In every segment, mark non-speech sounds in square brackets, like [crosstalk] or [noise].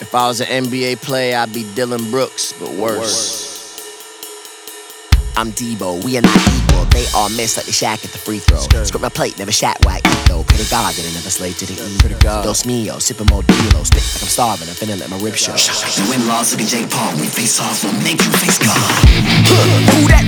If I was an NBA player, I'd be Dillon Brooks, but worse. I'm Debo, we are not equal. They all miss like the Shaq at the free throw. Script my plate, never shat whack eat though. Pray to God that I never slave to the E. God. Dos mio, sipping more Dilo. Spit like I'm starving, I'm finna let my rib show. You win laws, look at Jake Paul. We face off, we'll make you face God. [laughs] Who that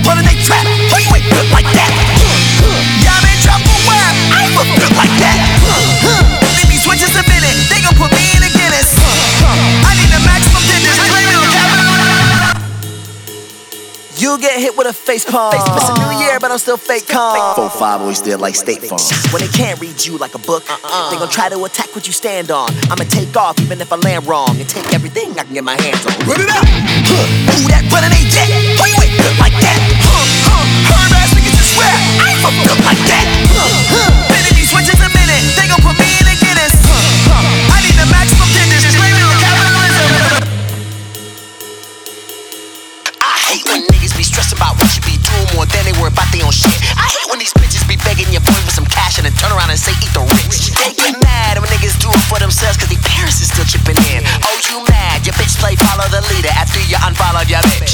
You get hit with a face palm. It's a new year, but I'm still fake calm. Four five always did like State Farm. When they can't read you like a book, uh-uh. they gon' try to attack what you stand on. I'ma take off even if I land wrong and take everything I can get my hands on. Run it up. Who say eat the rich. They get mad when niggas do it for themselves cause their parents is still chipping in. Oh, you mad? Your bitch play follow the leader after you unfollowed your bitch.